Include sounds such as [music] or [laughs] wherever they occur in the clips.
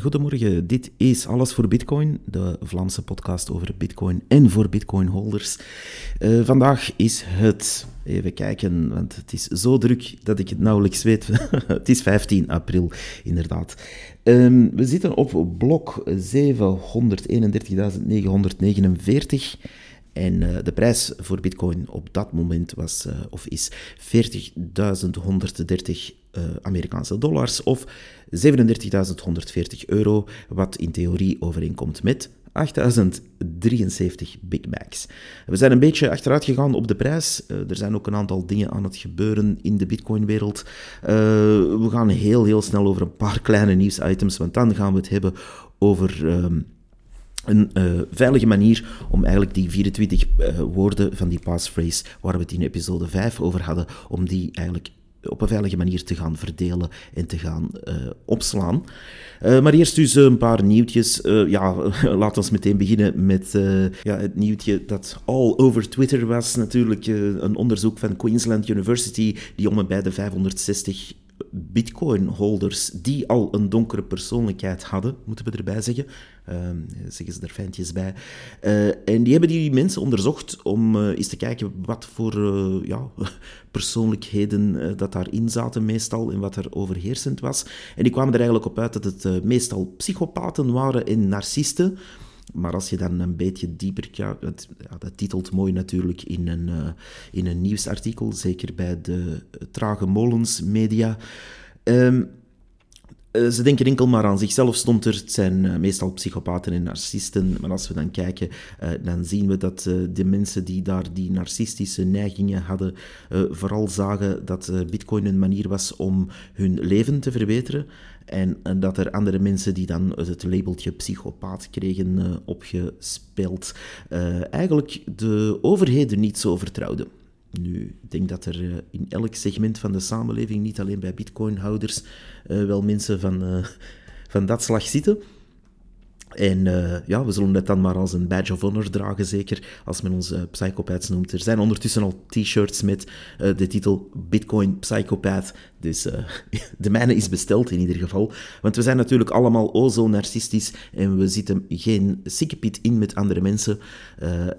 goedemorgen. Dit is Alles voor Bitcoin, de Vlaamse podcast over Bitcoin en voor Bitcoin-holders. Uh, vandaag is het, even kijken, want het is zo druk dat ik het nauwelijks weet. [laughs] het is 15 april, inderdaad. Um, we zitten op blok 731.949 en uh, de prijs voor Bitcoin op dat moment was uh, of is 40.130 uh, Amerikaanse dollars of 37.140 euro, wat in theorie overeenkomt met 8073 Big Macs. We zijn een beetje achteruit gegaan op de prijs. Uh, er zijn ook een aantal dingen aan het gebeuren in de Bitcoin-wereld. Uh, we gaan heel, heel snel over een paar [laughs] kleine nieuwsitems, want dan gaan we het hebben over. Um, een veilige manier om eigenlijk die 24 uh, woorden van die passphrase, waar we het in episode 5 over hadden, om die eigenlijk op een veilige manier te gaan verdelen en te gaan uh, opslaan. Uh, maar eerst dus een paar nieuwtjes. Uh, ja, [laughs] laten we meteen beginnen met ja, het nieuwtje dat all over Twitter was. Natuurlijk een onderzoek van Queensland University die om en bij de 560 Bitcoin-holders die al een donkere persoonlijkheid hadden, moeten we erbij zeggen. Uh, zeggen ze er fijntjes bij. Uh, en die hebben die mensen onderzocht om uh, eens te kijken wat voor uh, ja, [laughs] persoonlijkheden dat daarin zaten meestal en wat er overheersend was. En die kwamen er eigenlijk op uit dat het meestal psychopaten waren en narcisten. Maar als je dan een beetje dieper gaat, ja, dat titelt mooi natuurlijk in een, uh, in een nieuwsartikel, zeker bij de Trage Molens Media. Uh, ze denken enkel maar aan zichzelf, stond er. Het zijn uh, meestal psychopaten en narcisten. Maar als we dan kijken, uh, dan zien we dat de mensen die daar die narcistische neigingen hadden, vooral zagen dat Bitcoin een manier was om hun leven te verbeteren. En, en, dat er andere mensen die dan het labeltje psychopaat kregen opgespeeld, eigenlijk de overheden niet zo vertrouwden. Nu, ik denk dat er uh, in elk segment van de samenleving, niet alleen bij bitcoinhouders, uh, wel mensen van, uh, van dat slag zitten. En uh, ja, we zullen het dan maar als een badge of honor dragen, zeker als men ons uh, psychopaths noemt. Er zijn ondertussen al t-shirts met uh, de titel Bitcoin Psychopath. Dus [laughs] de mijne is besteld in ieder geval. Want we zijn natuurlijk allemaal o zo narcistisch en we zitten geen sikkepiet in met andere mensen.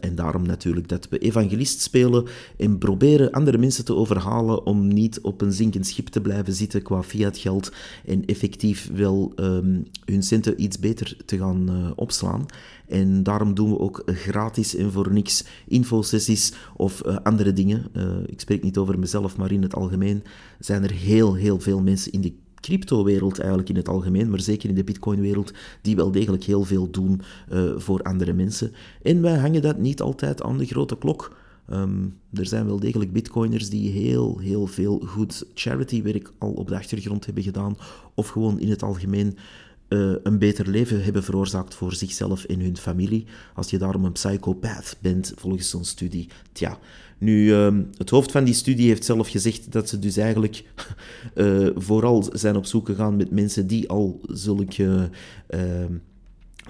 en daarom natuurlijk dat we evangelist spelen en proberen andere mensen te overhalen om niet op een zinkend schip te blijven zitten qua fiat geld en effectief wel um, hun centen iets beter te gaan uh, opslaan. En daarom doen we ook gratis en voor niks infosessies of uh, andere dingen. Uh, ik spreek niet over mezelf, maar in het algemeen zijn er heel, heel veel mensen in de crypto-wereld eigenlijk in het algemeen, maar zeker in de bitcoin-wereld, die wel degelijk heel veel doen voor andere mensen. En wij hangen dat niet altijd aan de grote klok. Um, er zijn wel degelijk bitcoiners die heel, heel veel goed charity-werk al op de achtergrond hebben gedaan, of gewoon in het algemeen uh, een beter leven hebben veroorzaakt voor zichzelf en hun familie. Als je daarom een psychopath bent, volgens zo'n studie. Tja, nu, uh, het hoofd van die studie heeft zelf gezegd dat ze dus eigenlijk uh, [laughs] vooral zijn op zoek gegaan met mensen die al zulke ehm,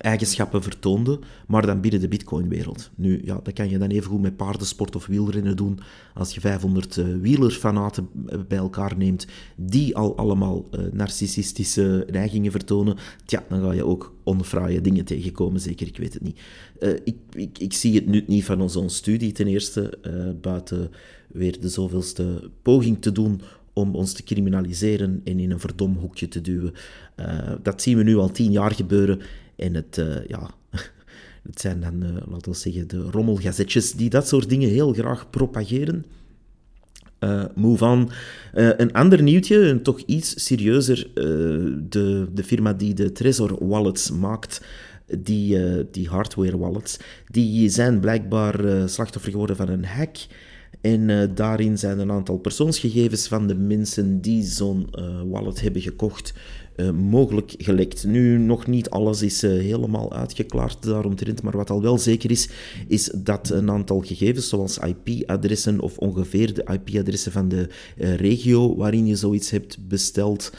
eigenschappen vertoonde, maar dan binnen de bitcoin-wereld. Nu, ja, dat kan je dan even goed met paardensport of wielrennen doen. Als je 500 uh, wielerfanaten bij elkaar neemt, die al allemaal uh, narcissistische neigingen vertonen, tja, dan ga je ook onfraaie dingen tegenkomen, zeker, ik weet het niet. Ik, ik, ik, zie het nut niet van zo'n studie, ten eerste, buiten weer de zoveelste poging te doen om ons te criminaliseren en in een verdom hoekje te duwen. dat zien we nu al tien jaar gebeuren en het, uh, ja, [laughs] het zijn dan, uh, laten we zeggen, de rommelgazetjes die dat soort dingen heel graag propageren. Uh, move on. Een ander nieuwtje, een toch iets serieuzer. De, de firma die de Trezor wallets maakt, die, die hardware wallets, die zijn blijkbaar slachtoffer geworden van een hack. En daarin zijn een aantal persoonsgegevens van de mensen die zo'n wallet hebben gekocht uh, mogelijk gelekt. Nu, nog niet alles is helemaal uitgeklaard daaromtrent, maar wat al wel zeker is, is dat een aantal gegevens, zoals IP-adressen of ongeveer de IP-adressen van de regio waarin je zoiets hebt besteld,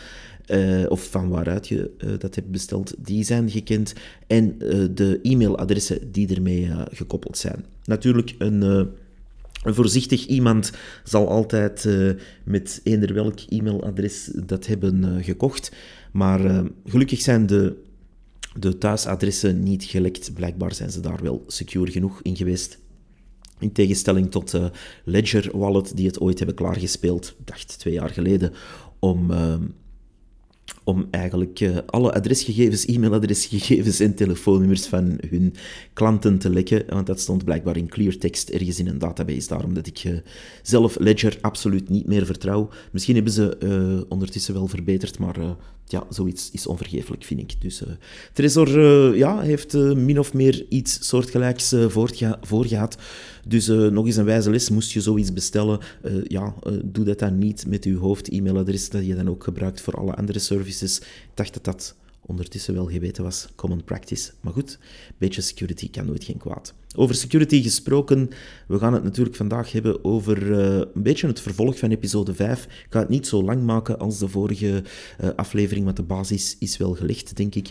of van waaruit je dat hebt besteld, die zijn gekend. En de e-mailadressen die ermee gekoppeld zijn. Natuurlijk een. Voorzichtig iemand zal altijd met eender welk e-mailadres dat hebben gekocht. Maar uh, gelukkig zijn de de thuisadressen niet gelekt. Blijkbaar zijn ze daar wel secure genoeg in geweest. In tegenstelling tot Ledger Wallet, die het ooit hebben klaargespeeld, dacht twee jaar geleden, om om eigenlijk uh, alle adresgegevens, e-mailadresgegevens en telefoonnummers van hun klanten te lekken. Want dat stond blijkbaar in cleartext ergens in een database. Daarom dat ik uh, zelf Ledger absoluut niet meer vertrouw. Misschien hebben ze uh, ondertussen wel verbeterd, maar ja, zoiets is onvergeeflijk, vind ik. Dus Trezor ja, heeft min of meer iets soortgelijks voorgehad. Dus nog eens een wijze les, moest je zoiets bestellen, ja, doe dat dan niet met je hoofd-e-mailadres dat je dan ook gebruikt voor alle andere services. Ik dacht dat dat ondertussen wel geweten was, common practice. Maar goed, een beetje security kan nooit geen kwaad. Over security gesproken, we gaan het natuurlijk vandaag hebben over uh, een beetje het vervolg van episode 5. Ik ga het niet zo lang maken als de vorige uh, aflevering, want de basis is wel gelegd, denk ik.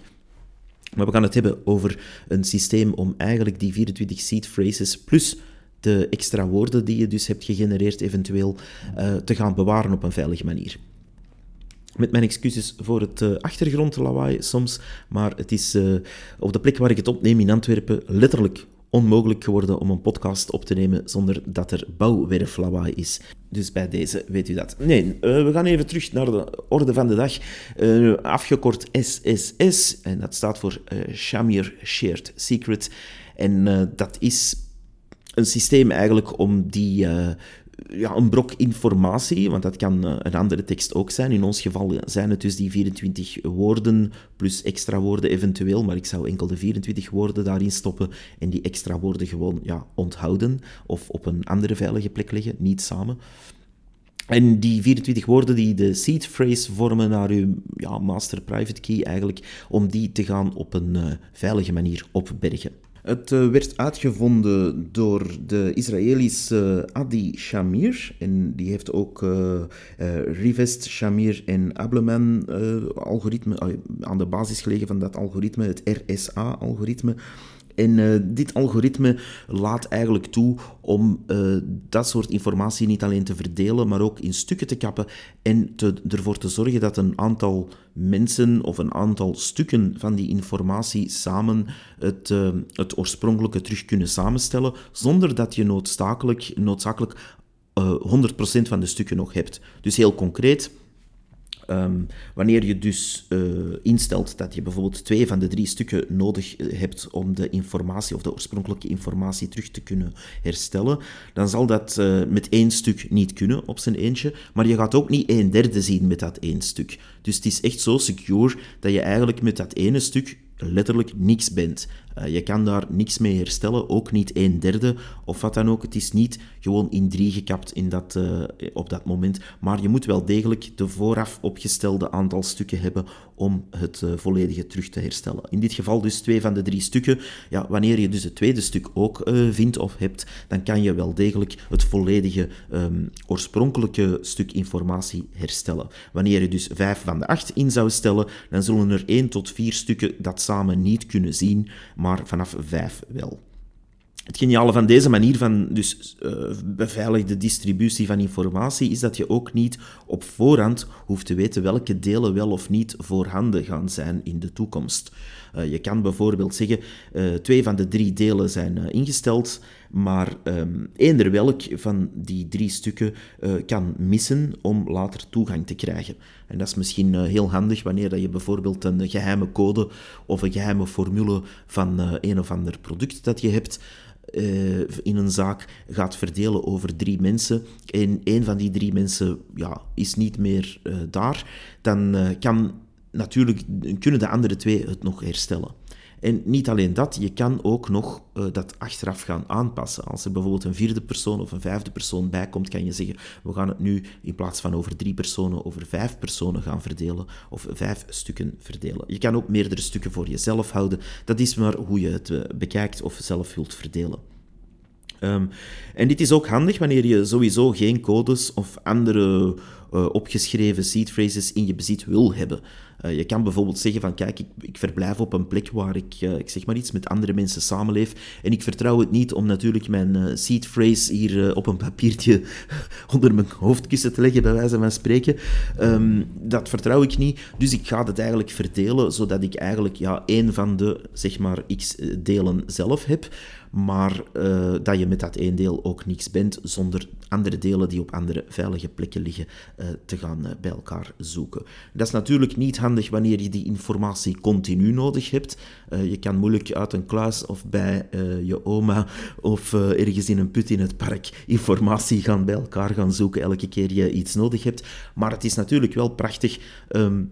Maar we gaan het hebben over een systeem om eigenlijk die 24 seed phrases plus de extra woorden die je dus hebt gegenereerd eventueel uh, te gaan bewaren op een veilige manier. Met mijn excuses voor het uh, achtergrondlawaai soms, maar het is uh, op de plek waar ik het opneem in Antwerpen letterlijk onmogelijk geworden om een podcast op te nemen zonder dat er bouwwerflawaai is. Dus bij deze weet u dat. Nee, uh, we gaan even terug naar de orde van de dag. afgekort SSS, en dat staat voor Shamir Shared Secret. En dat is een systeem eigenlijk om die ja, een brok informatie, want dat kan eh, een andere tekst ook zijn. In ons geval zijn het dus die 24 woorden plus extra woorden eventueel, maar ik zou enkel de 24 woorden daarin stoppen en die extra woorden gewoon ja, onthouden of op een andere veilige plek leggen, niet samen. En die 24 woorden die de seed phrase vormen naar uw ja, master private key eigenlijk, om die te gaan op een uh, veilige manier opbergen. Het uh, werd uitgevonden door de Israëlische Adi Shamir. En die heeft ook uh, uh, Rivest, Shamir en Ableman algoritme aan de basis gelegen van dat algoritme, het RSA-algoritme. En uh, dit algoritme laat eigenlijk toe om uh, dat soort informatie niet alleen te verdelen, maar ook in stukken te kappen en te, ervoor te zorgen dat een aantal mensen of een aantal stukken van die informatie samen het, uh, het oorspronkelijke terug kunnen samenstellen, zonder dat je noodzakelijk, noodzakelijk 100% van de stukken nog hebt. Dus heel concreet Um, wanneer je dus uh, instelt dat je bijvoorbeeld twee van de drie stukken nodig eh, hebt om de informatie of de oorspronkelijke informatie terug te kunnen herstellen, dan zal dat uh, met één stuk niet kunnen op zijn eentje, maar je gaat ook niet een derde zien met dat één stuk. Dus het is echt zo secure dat je eigenlijk met dat ene stuk letterlijk niks bent. Uh, je kan daar niks mee herstellen, ook niet een derde of wat dan ook. Het is niet gewoon in drie gekapt in dat, uh, op dat moment, maar je moet wel degelijk de vooraf opgestelde aantal stukken hebben om het uh, volledige terug te herstellen. In dit geval dus twee van de drie stukken. Ja, wanneer je dus het tweede stuk ook vindt of hebt, dan kan je wel degelijk het volledige um, oorspronkelijke stuk informatie herstellen. Wanneer je dus vijf van de acht in zou stellen, dan zullen er één tot vier stukken dat samen niet kunnen zien, maar vanaf vijf wel. Het geniale van deze manier van dus, uh, beveiligde distributie van informatie is dat je ook niet op voorhand hoeft te weten welke delen wel of niet voorhanden gaan zijn in de toekomst. Uh, je kan bijvoorbeeld zeggen, uh, twee van de drie delen zijn ingesteld, maar um, eender welk van die drie stukken kan missen om later toegang te krijgen. En dat is misschien heel handig wanneer dat je bijvoorbeeld een geheime code of een geheime formule van een of ander product dat je hebt, in een zaak gaat verdelen over drie mensen en één van die drie mensen ja, is niet meer daar, dan kan natuurlijk, kunnen de andere twee het nog herstellen. En niet alleen dat, je kan ook nog uh, dat achteraf gaan aanpassen. Als er bijvoorbeeld een vierde persoon of een vijfde persoon bij komt, kan je zeggen, we gaan het nu in plaats van over drie personen, over vijf personen gaan verdelen, of vijf stukken verdelen. Je kan ook meerdere stukken voor jezelf houden. Dat is maar hoe je het uh, bekijkt of zelf wilt verdelen. Um, en dit is ook handig wanneer je sowieso geen codes of andere opgeschreven seed phrases in je bezit wil hebben. Eh, je kan bijvoorbeeld zeggen van kijk, ik, ik verblijf op een plek waar ik, uh, ik zeg maar iets, met andere mensen samenleef en ik vertrouw het niet om natuurlijk mijn seed phrase hier op een papiertje [laughs] onder mijn hoofdkussen te leggen, bij wijze van spreken. Um, dat vertrouw ik niet, dus ik ga het eigenlijk verdelen, zodat ik eigenlijk ja, één van de, zeg maar, x delen zelf heb maar uh, dat je met dat één deel ook niks bent zonder andere delen die op andere veilige plekken liggen uh, te gaan uh, bij elkaar zoeken. Dat is natuurlijk niet handig wanneer je die informatie continu nodig hebt. je kan moeilijk uit een kluis of bij je oma of ergens in een put in het park informatie gaan bij elkaar gaan zoeken elke keer je iets nodig hebt. Maar het is natuurlijk wel prachtig. Um,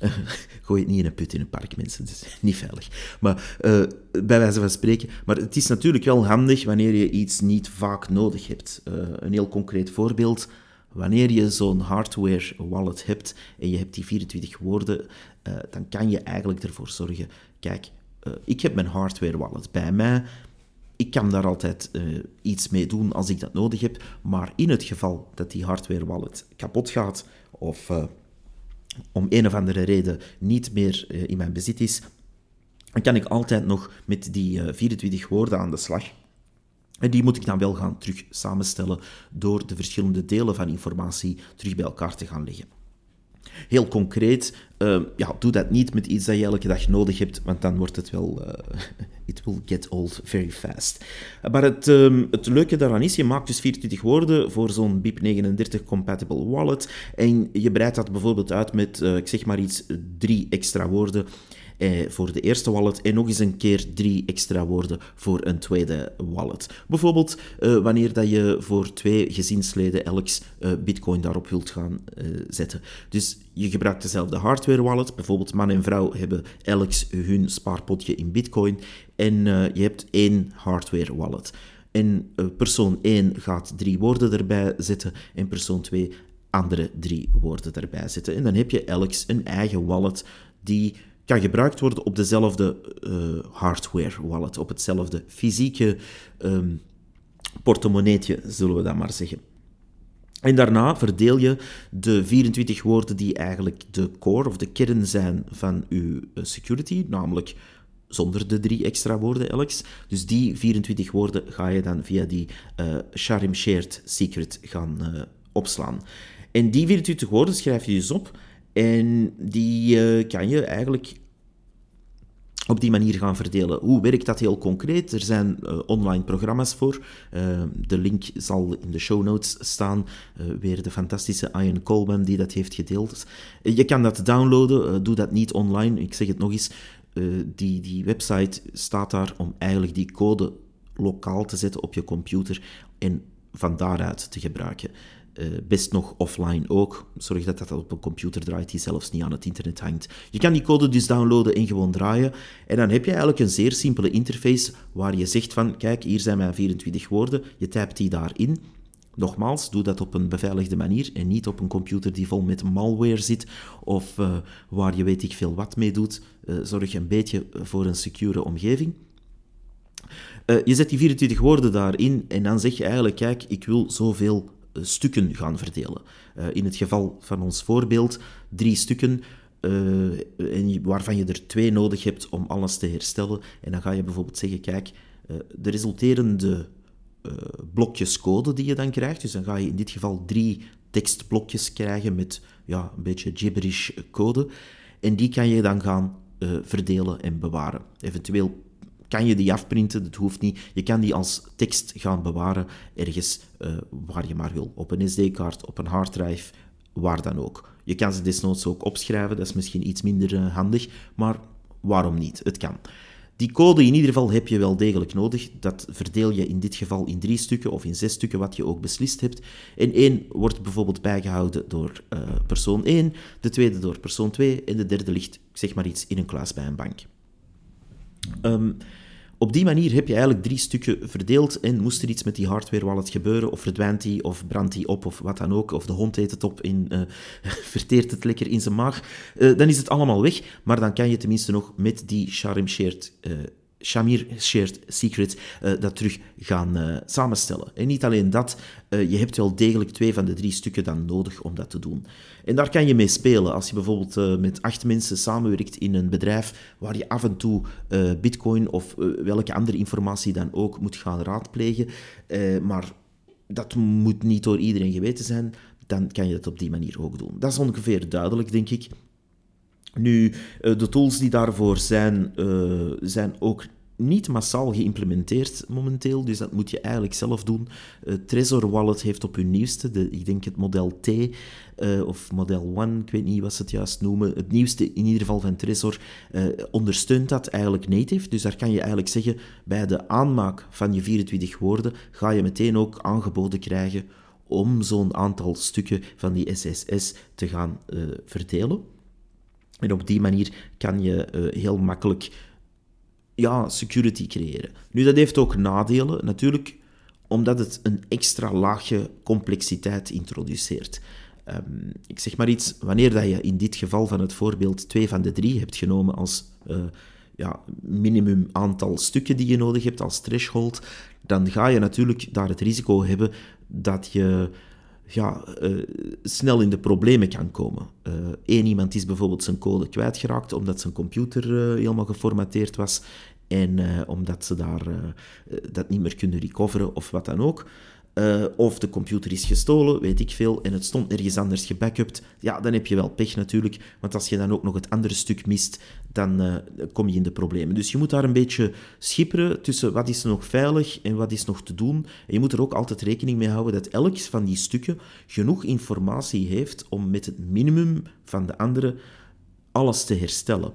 [laughs] Gooi het niet in een put in een park, mensen. Het is niet veilig. Maar uh, bij wijze van spreken. Maar het is natuurlijk wel handig wanneer je iets niet vaak nodig hebt. Uh, een heel concreet voorbeeld. Wanneer je zo'n hardware wallet hebt en je hebt die 24 woorden, uh, dan kan je eigenlijk ervoor zorgen. Kijk, ik heb mijn hardware wallet bij mij. Ik kan daar altijd iets mee doen als ik dat nodig heb. Maar in het geval dat die hardware wallet kapot gaat of om een of andere reden niet meer eh, in mijn bezit is, dan kan ik altijd nog met die 24 eh, woorden aan de slag. En die moet ik dan wel gaan terug samenstellen door de verschillende delen van informatie terug bij elkaar te gaan leggen. Heel concreet, uh, ja, doe dat niet met iets dat je elke dag nodig hebt, want dan wordt het wel... Uh, [laughs] it will get old very fast. Maar het, um, het leuke daaraan is, je maakt dus 24 woorden voor zo'n BIP39 compatible wallet en je breidt dat bijvoorbeeld uit met, uh, ik zeg maar iets, drie extra woorden eh, voor de eerste wallet en nog eens een keer drie extra woorden voor een tweede wallet. Bijvoorbeeld eh, wanneer dat je voor twee gezinsleden elks eh, bitcoin daarop wilt gaan zetten. Dus je gebruikt dezelfde hardware wallet, bijvoorbeeld man en vrouw hebben elks hun spaarpotje in bitcoin en je hebt één hardware wallet. En persoon 1 gaat drie woorden erbij zetten en persoon 2 andere drie woorden erbij zetten. En dan heb je elks een eigen wallet die kan gebruikt worden op dezelfde uh, hardware wallet, op hetzelfde fysieke um, portemonneetje, zullen we dat maar zeggen. En daarna verdeel je de 24 woorden die eigenlijk de core of de kern zijn van je eh, security, namelijk zonder de drie extra woorden elks. Dus die 24 woorden ga je dan via die uh, Shared Secret gaan opslaan. En die 24 woorden schrijf je dus op en die uh, kan je eigenlijk op die manier gaan verdelen. Hoe werkt dat heel concreet? Er zijn uh, online programma's voor. Uh, de link zal in de show notes staan. Weer de fantastische Ian Coleman die dat heeft gedeeld. je kan dat downloaden. doe dat niet online. Ik zeg het nog eens. die, die website staat daar om eigenlijk die code lokaal te zetten op je computer en van daaruit te gebruiken. Uh, best nog offline ook. Zorg dat dat op een computer draait die zelfs niet aan het internet hangt. Je kan die code dus downloaden en gewoon draaien. En dan heb je eigenlijk een zeer simpele interface waar je zegt van, kijk, hier zijn mijn 24 woorden. Je typt die daarin. Nogmaals, doe dat op een beveiligde manier en niet op een computer die vol met malware zit of uh, waar je weet ik veel wat mee doet. Uh, zorg een beetje voor een secure omgeving. je zet die 24 woorden daarin en dan zeg je eigenlijk, kijk, ik wil zoveel eh, stukken gaan verdelen. Uh, in het geval van ons voorbeeld, drie stukken, uh, waarvan je er twee nodig hebt om alles te herstellen. En dan ga je bijvoorbeeld zeggen, kijk, de resulterende blokjes code die je dan krijgt, dus dan ga je in dit geval drie tekstblokjes krijgen met ja, een beetje gibberish code. En die kan je dan gaan verdelen en bewaren. Eventueel kan je die afprinten, dat hoeft niet. Je kan die als tekst gaan bewaren ergens uh, waar je maar wil. Op een SD-kaart, op een harddrive, waar dan ook. Je kan ze desnoods ook opschrijven, dat is misschien iets minder uh, handig, maar waarom niet? Het kan. Die code in ieder geval heb je wel degelijk nodig. Dat verdeel je in dit geval in drie stukken of in zes stukken, wat je ook beslist hebt. En één wordt bijvoorbeeld bijgehouden door uh, persoon 1, de tweede door persoon 2 en de derde ligt, zeg maar iets, in een kluis bij een bank. Um, op die manier heb je eigenlijk drie stukken verdeeld en moest er iets met die hardware wallet gebeuren, of verdwijnt die, of brandt die op, of wat dan ook, of de hond eet het op en uh, [laughs] verteert het lekker in zijn maag, uh, dan is het allemaal weg, maar dan kan je tenminste nog met die Sharim Shared uh, Shamir Shared Secret uh, dat terug gaan uh, samenstellen. En niet alleen dat, uh, je hebt wel degelijk twee van de drie stukken dan nodig om dat te doen. En daar kan je mee spelen. Als je bijvoorbeeld met acht mensen samenwerkt in een bedrijf waar je af en toe bitcoin of welke andere informatie dan ook moet gaan raadplegen, maar dat moet niet door iedereen geweten zijn, dan kan je dat op die manier ook doen. Dat is ongeveer duidelijk, denk ik. Nu, eh, de tools die daarvoor zijn, uh, zijn ook niet massaal geïmplementeerd momenteel, dus dat moet je eigenlijk zelf doen. Uh, Trezor Wallet heeft op hun nieuwste, de, ik denk het model T of model One, ik weet niet wat ze het juist noemen, het nieuwste in ieder geval van Trezor, ondersteunt dat eigenlijk native. Dus daar kan je eigenlijk zeggen, bij de aanmaak van je 24 woorden ga je meteen ook aangeboden krijgen om zo'n aantal stukken van die SSS te gaan verdelen. En op die manier kan je uh, heel makkelijk ja, security creëren. Nu, dat heeft ook nadelen, natuurlijk, omdat het een extra laagje complexiteit introduceert. Um, ik zeg maar iets, wanneer dat je in dit geval van het voorbeeld twee van de drie hebt genomen als uh, ja, minimum aantal stukken die je nodig hebt als threshold, dan ga je natuurlijk daar het risico hebben dat je ja, uh, snel in de problemen kan komen. Eén uh, iemand is bijvoorbeeld zijn code kwijtgeraakt omdat zijn computer uh, helemaal geformateerd was en omdat ze daar dat niet meer kunnen recoveren of wat dan ook. Uh, of de computer is gestolen, weet ik veel, en het stond nergens anders gebackupt, ja, dan heb je wel pech natuurlijk, want als je dan ook nog het andere stuk mist, dan uh, kom je in de problemen. Dus je moet daar een beetje schipperen tussen wat is nog veilig en wat is nog te doen. En je moet er ook altijd rekening mee houden dat elk van die stukken genoeg informatie heeft om met het minimum van de andere alles te herstellen.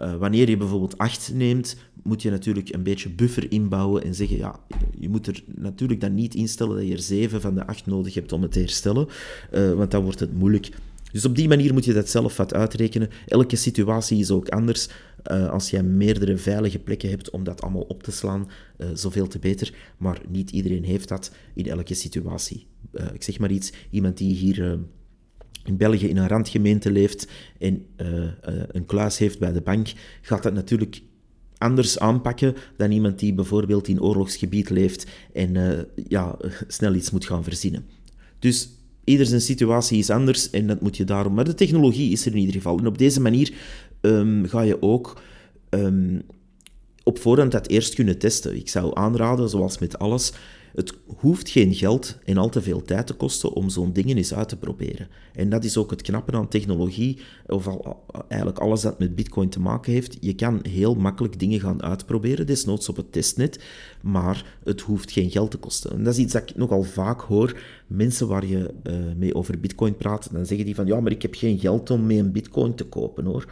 Uh, wanneer je bijvoorbeeld 8 neemt, moet je natuurlijk een beetje buffer inbouwen en zeggen, ja, je moet er natuurlijk dan niet instellen dat je er 7 van de 8 nodig hebt om het te herstellen, uh, want dan wordt het moeilijk. Dus op die manier moet je dat zelf wat uitrekenen. Elke situatie is ook anders. Uh, als je meerdere veilige plekken hebt om dat allemaal op te slaan, zoveel te beter. Maar niet iedereen heeft dat in elke situatie. ik zeg maar iets, iemand die hier in België in een randgemeente leeft en uh, uh, een kluis heeft bij de bank, gaat dat natuurlijk anders aanpakken dan iemand die bijvoorbeeld in oorlogsgebied leeft en uh, ja, snel iets moet gaan verzinnen. Dus ieder zijn situatie is anders en dat moet je daarom... Maar de technologie is er in ieder geval. En op deze manier um, ga je ook um, op voorhand dat eerst kunnen testen. Ik zou aanraden, zoals met alles, het hoeft geen geld en al te veel tijd te kosten om zo'n dingen eens uit te proberen. En dat is ook het knappe aan technologie, of eigenlijk alles dat met Bitcoin te maken heeft. Je kan heel makkelijk dingen gaan uitproberen, desnoods op het testnet, maar het hoeft geen geld te kosten. En dat is iets dat ik nogal vaak hoor. Mensen waar je uh, mee over Bitcoin praat, dan zeggen die van ja, maar ik heb geen geld om mee een Bitcoin te kopen hoor.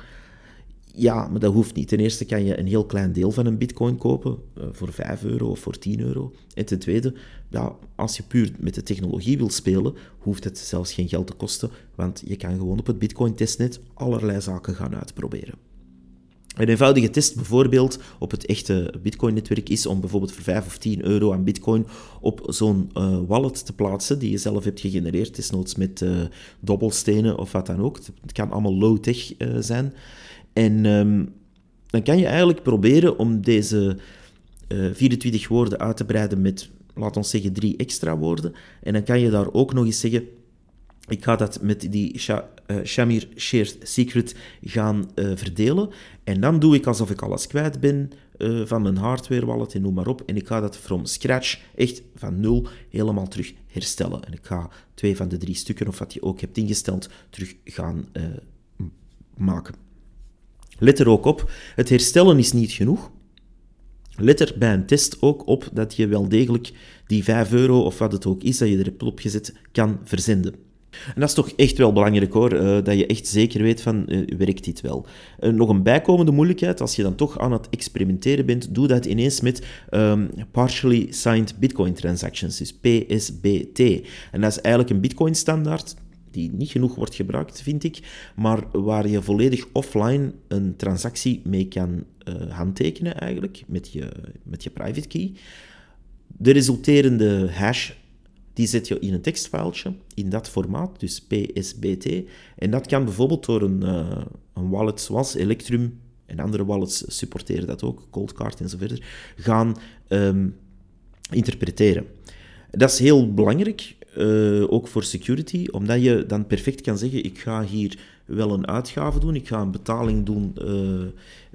Ja, maar dat hoeft niet. Ten eerste kan je een heel klein deel van een bitcoin kopen uh, voor 5 euro of voor 10 euro. En ten tweede, ja, als je puur met de technologie wil spelen, hoeft het zelfs geen geld te kosten, want je kan gewoon op het bitcoin-testnet allerlei zaken gaan uitproberen. Een eenvoudige test bijvoorbeeld op het echte Bitcoin-netwerk is om bijvoorbeeld voor 5 of 10 euro aan Bitcoin op zo'n uh, wallet te plaatsen die je zelf hebt gegenereerd, desnoods met uh, dobbelstenen of wat dan ook. Het kan allemaal low-tech zijn. En um, dan kan je eigenlijk proberen om deze uh, eh, 24 woorden uit te breiden met, laat ons zeggen, drie extra woorden. En dan kan je daar ook nog eens zeggen, ik ga dat met die Sha uh, Shamir Shared Secret gaan uh, verdelen. En dan doe ik alsof ik alles kwijt ben van mijn hardware wallet en noem maar op. En ik ga dat from scratch, echt van nul, helemaal terug herstellen. En ik ga twee van de drie stukken, of wat je ook hebt ingesteld, terug gaan maken. Let er ook op, het herstellen is niet genoeg. Let er bij een test ook op dat je wel degelijk die 5 euro of wat het ook is dat je er hebt opgezet, kan verzenden. En dat is toch echt wel belangrijk hoor, uh, dat je echt zeker weet van, uh, werkt dit wel? Uh, nog een bijkomende moeilijkheid, als je dan toch aan het experimenteren bent, doe dat ineens met um, Partially Signed Bitcoin Transactions, dus PSBT. En dat is eigenlijk een Bitcoin standaard, die niet genoeg wordt gebruikt, vind ik, maar waar je volledig offline een transactie mee kan uh, handtekenen eigenlijk, met je, met je private key. De resulterende hash, die zet je in een tekstfiletje, in dat formaat, dus PSBT. En dat kan bijvoorbeeld door een, uh, een wallet zoals Electrum en andere wallets supporteren dat ook, Coldcard en zo verder, gaan ehm, interpreteren. Dat is heel belangrijk, uh, ook voor security, omdat je dan perfect kan zeggen, ik ga hier wel een uitgave doen, ik ga een betaling doen uh,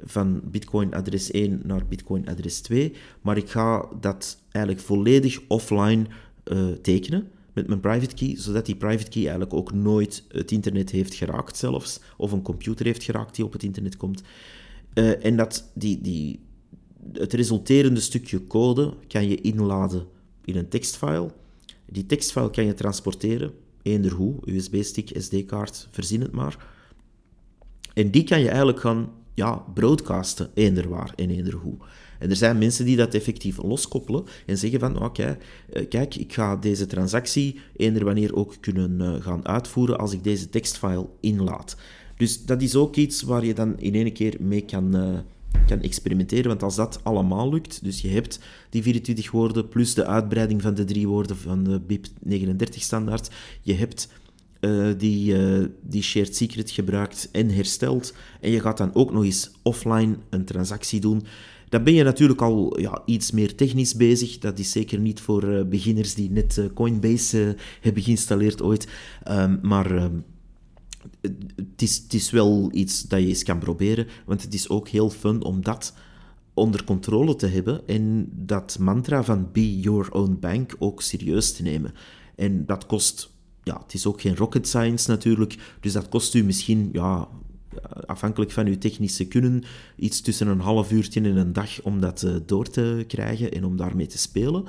van Bitcoin adres 1 naar Bitcoin adres 2, maar ik ga dat eigenlijk volledig offline uh, tekenen met mijn private key, zodat die private key eigenlijk ook nooit het internet heeft geraakt zelfs, of een computer heeft geraakt die op het internet komt. En dat die, die, het resulterende stukje code kan je inladen in een tekstfile. Die tekstfile kan je transporteren, eender hoe, USB-stick, SD-kaart, verzin het maar. En die kan je eigenlijk gaan ja, broadcasten, eender waar en eender hoe. En er zijn mensen die dat effectief loskoppelen en zeggen van, oké, eh, kijk, ik ga deze transactie eender wanneer ook kunnen uh, gaan uitvoeren als ik deze tekstfile inlaat. Dus dat is ook iets waar je dan in één keer mee kan, uh, kan experimenteren. Want als dat allemaal lukt, dus je hebt die 24 woorden plus de uitbreiding van de drie woorden van de BIP 39 standaard, je hebt uh, die, uh, die shared secret gebruikt en herstelt, en je gaat dan ook nog eens offline een transactie doen, dan ben je natuurlijk al ja, iets meer technisch bezig. Dat is zeker niet voor uh, beginners die net Coinbase hebben geïnstalleerd ooit. Um, maar um, het is, is wel iets dat je eens kan proberen, want het is ook heel fun om dat onder controle te hebben en dat mantra van be your own bank ook serieus te nemen. En dat kost, ja, het is ook geen rocket science natuurlijk, dus dat kost u misschien, ja, afhankelijk van uw technische kunnen, iets tussen een half uurtje en een dag om dat uh, door te krijgen en om daarmee te spelen.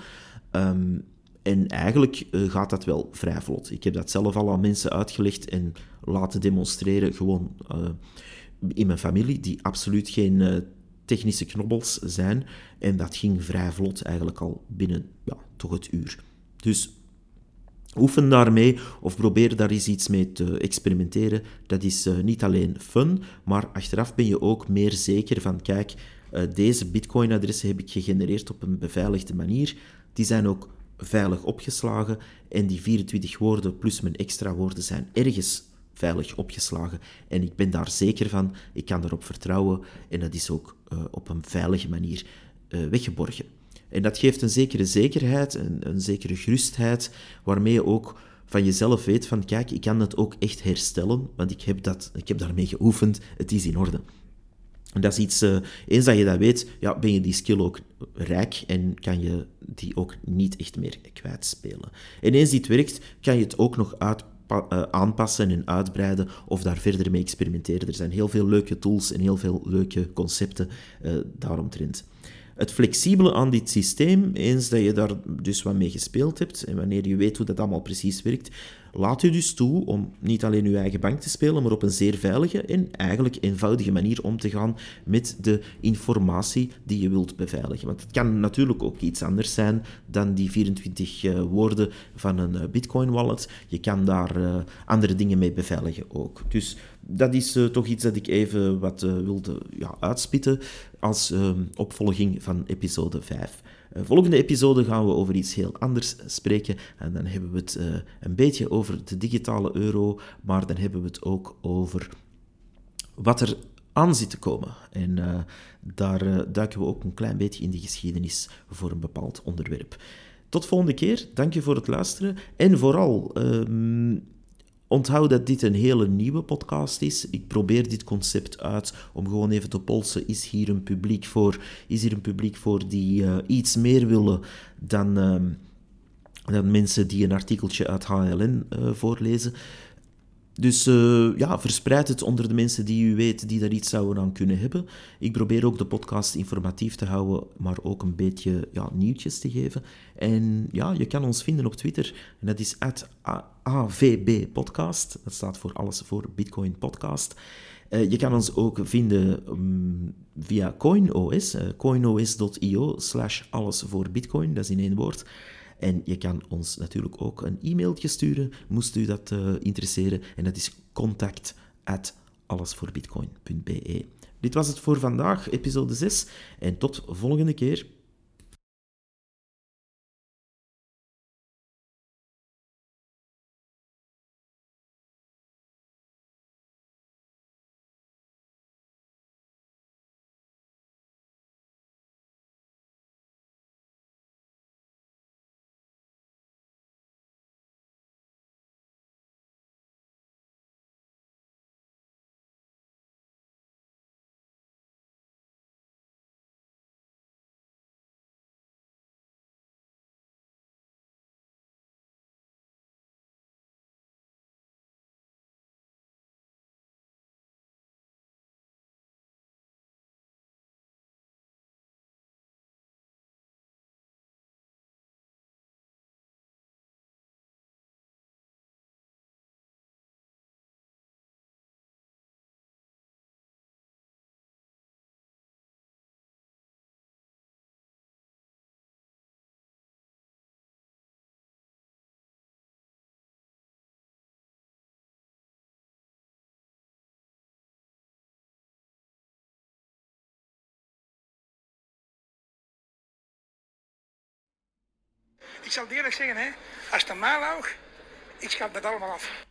Um, en eigenlijk uh, gaat dat wel vrij vlot. Ik heb dat zelf al aan mensen uitgelegd en laten demonstreren, gewoon uh, in mijn familie, die absoluut geen uh, technische knobbels zijn. En dat ging vrij vlot, eigenlijk al binnen ja, toch het uur. Dus oefen daarmee of probeer daar eens iets mee te experimenteren. Dat is niet alleen fun, maar achteraf ben je ook meer zeker van, kijk, deze bitcoin-adressen heb ik gegenereerd op een beveiligde manier. Die zijn ook veilig opgeslagen en die 24 woorden plus mijn extra woorden zijn ergens veilig opgeslagen. En ik ben daar zeker van, ik kan erop vertrouwen en dat is ook uh, op een veilige manier uh, weggeborgen. En dat geeft een zekere zekerheid, een, een zekere gerustheid, waarmee je ook van jezelf weet van, kijk, ik kan het ook echt herstellen, want ik heb, dat, ik heb daarmee geoefend, het is in orde. En dat is iets, uh, eens dat je dat weet, ja, ben je die skill ook rijk en kan je die ook niet echt meer kwijtspelen. En eens dit werkt, kan je het ook nog uit, uh, aanpassen en uitbreiden of daar verder mee experimenteren. Er zijn heel veel leuke tools en heel veel leuke concepten uh, daaromtrent. Het flexibele aan dit systeem, eens dat je daar dus wat mee gespeeld hebt en wanneer je weet hoe dat allemaal precies werkt, laat u dus toe om niet alleen uw eigen bank te spelen, maar op een zeer veilige en eigenlijk eenvoudige manier om te gaan met de informatie die je wilt beveiligen. Want het kan natuurlijk ook iets anders zijn dan die 24 uh, eh, woorden van een uh, Bitcoin wallet. Je kan daar uh, andere dingen mee beveiligen ook. Dus dat is toch iets dat ik even wat wilde ja, uitspitten als opvolging van episode 5. Uh, volgende episode gaan we over iets heel anders spreken. En dan hebben we het een beetje over de digitale euro, maar dan hebben we het ook over wat er aan zit te komen. En daar duiken we ook een klein beetje in de geschiedenis voor een bepaald onderwerp. Tot volgende keer. Dank je voor het luisteren. En vooral. Ehm, Onthoud dat dit een hele nieuwe podcast is. Ik probeer dit concept uit om gewoon even te polsen. Is hier een publiek voor? Is hier een publiek voor die uh, iets meer willen dan, uh, dan mensen die een artikeltje uit HLN eh, voorlezen? Dus uh, ja, verspreid het onder de mensen die u weet die daar iets zouden aan kunnen hebben. Ik probeer ook de podcast informatief te houden, maar ook een beetje ja, nieuwtjes te geven. En ja, je kan ons vinden op Twitter. En dat is AVB Podcast. Dat staat voor alles voor Bitcoin Podcast. Uh, je kan ons ook vinden um, via CoinOS, uh, coinos.io slash alles voor Bitcoin. Dat is in één woord. En je kan ons natuurlijk ook een e-mailtje sturen, moest u dat uh, interesseren. En dat is contact at allesvoorbitcoin.be. Dit was het voor vandaag, episode 6. En tot volgende keer. Ik zal eerlijk zeggen, hè, als het een maal ik schat het allemaal af.